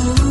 Ooh.